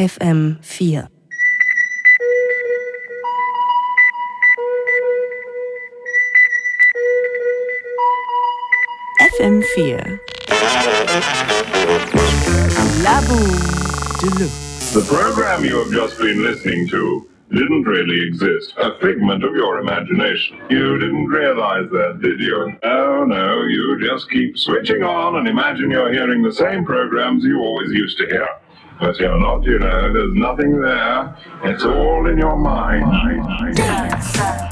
FM4. FM4. Labu Deluxe. The program you have just been listening to didn't really exist. A figment of your imagination. You didn't realize that, did you? Oh no, you just keep switching on and imagine you're hearing the same programs you always used to hear. But you're not, you know, there's nothing there. It's all in your mind.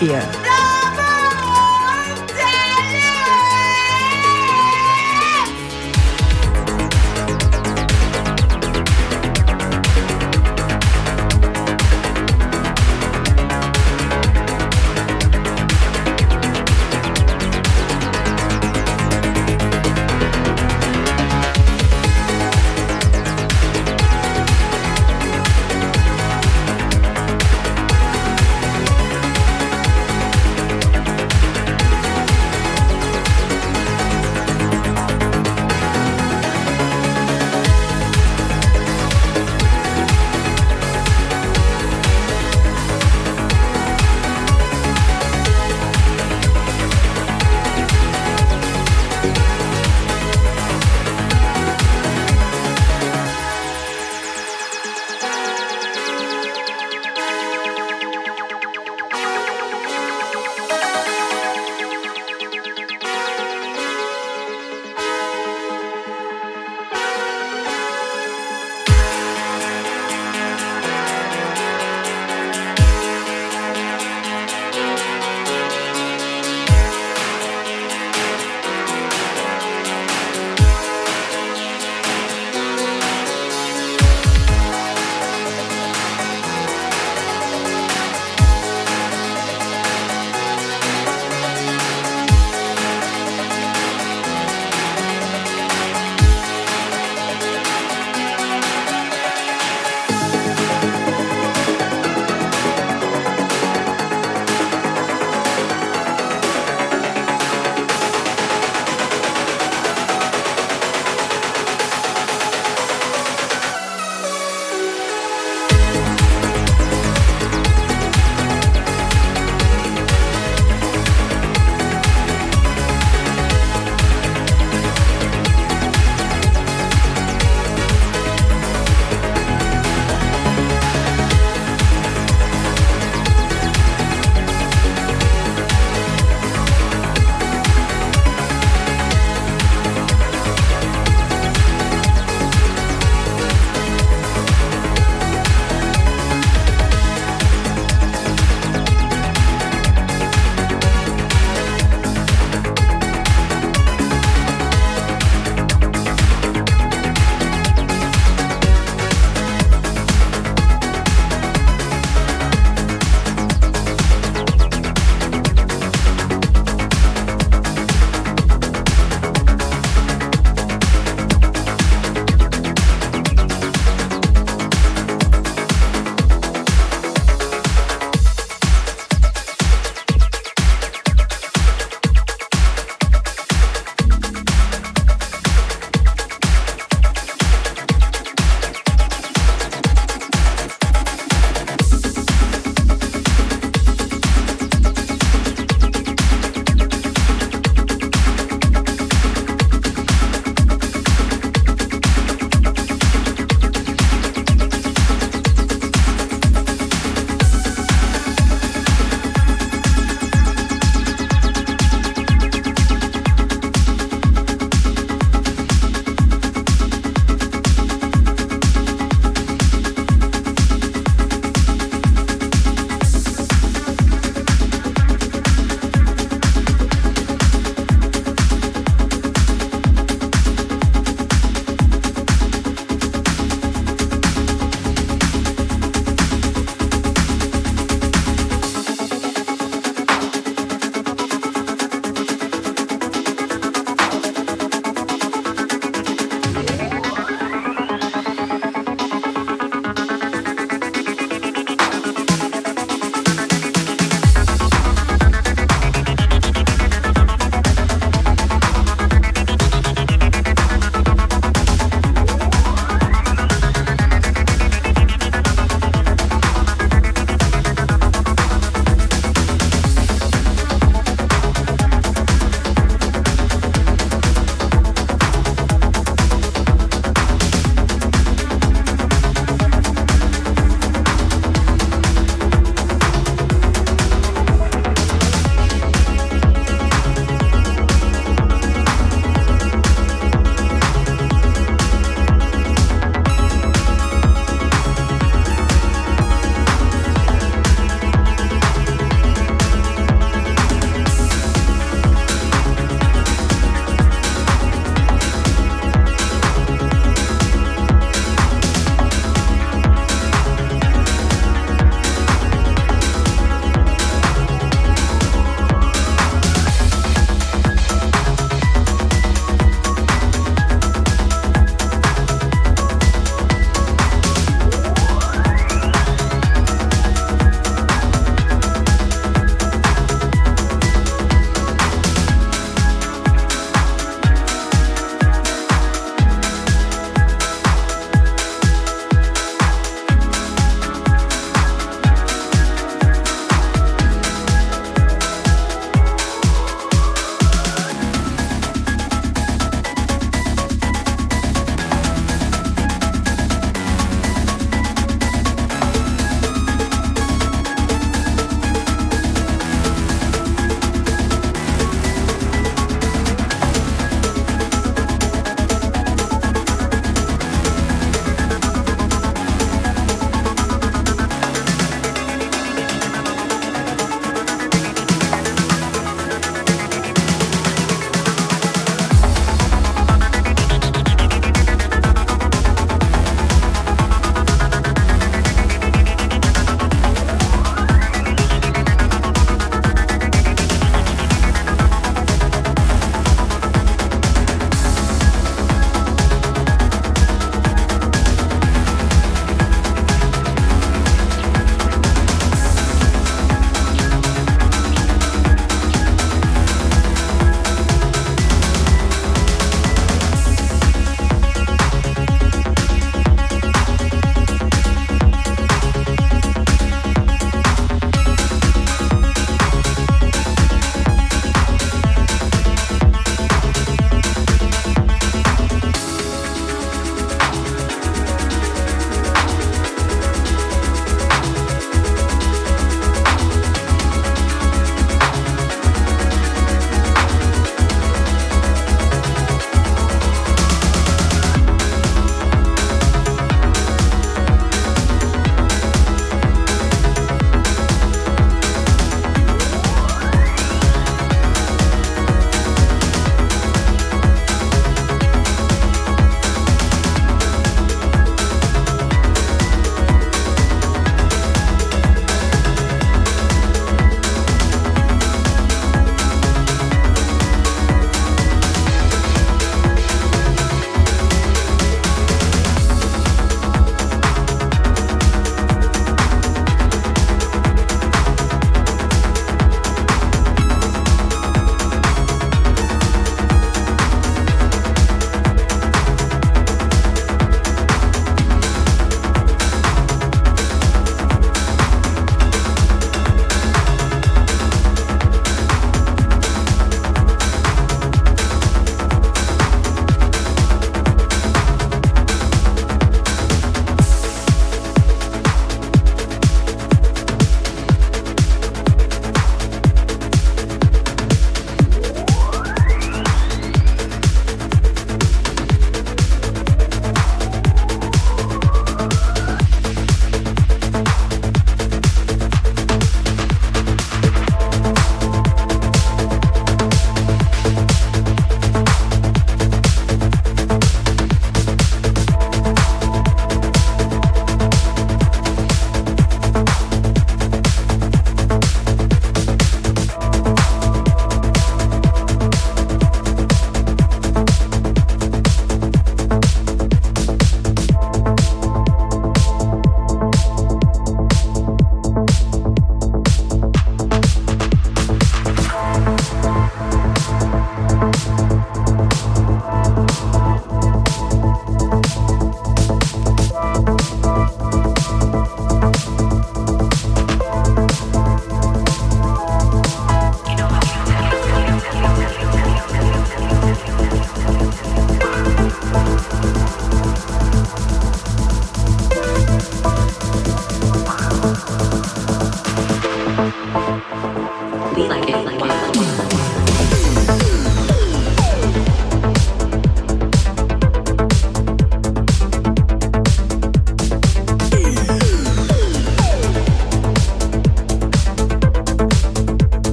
M4.